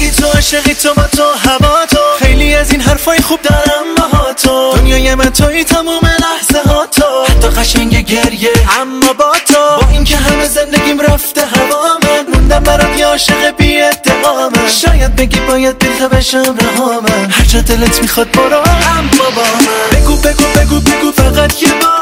زندگی تو عاشقی تو با تو هوا تو. خیلی از این حرفای خوب دارم با تو. دنیای من توی تموم لحظه ها تو. حتی قشنگ گریه اما با تو. با اینکه همه زندگیم رفته هوا من. موندم برات یه عاشق بی شاید بگی باید بیلتا بشم رها من هر جا دلت می‌خواد برو اما با من بگو بگو بگو بگو فقط یه بار.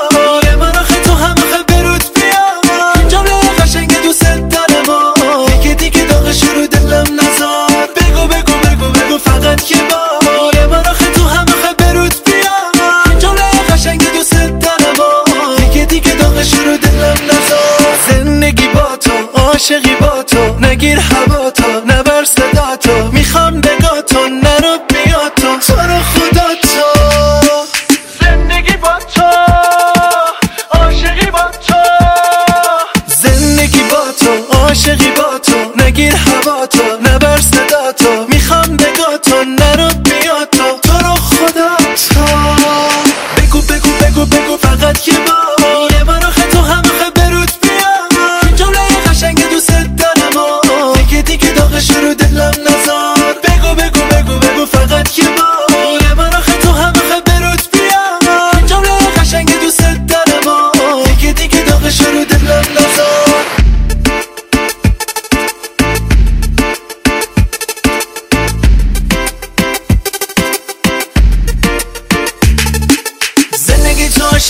تو نگیر هوا تو نبر صدا تو. می‌خوام نگاه تو نرو بیا تو. تو رو خدا تو. زندگی با تو عاشقی با تو. زندگی با تو عاشقی با تو. نگیر هوا تو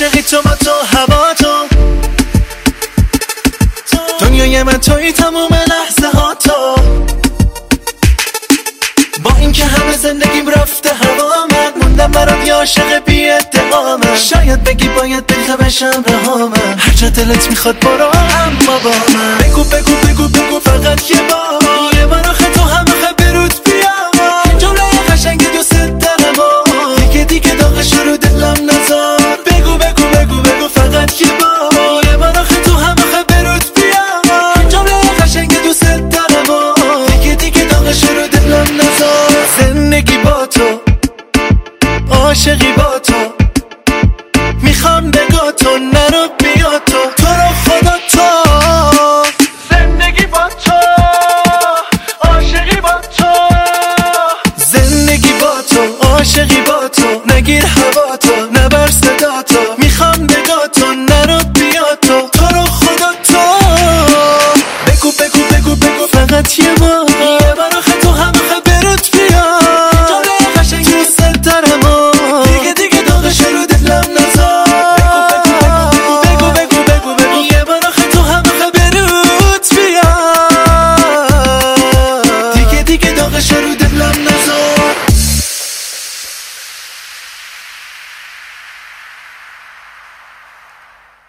عاشقی تو با تو هوا تو. دنیای من توی تموم لحظه ها تو. با اینکه همه زندگیم رفته هوا من موندم برات یه عاشق بی من شاید بگی باید بلتا بشم رها من هر جا دلت می‌خواد برو اما با من. بگو بگو بگو بگو فقط زندگی با تو عاشقی با تو. می‌خوام بگو تو نرو بیا تو. تو رو خدا تو. زندگی با تو عاشقی با تو. زندگی با تو عاشقی با تو. نگیر هوا.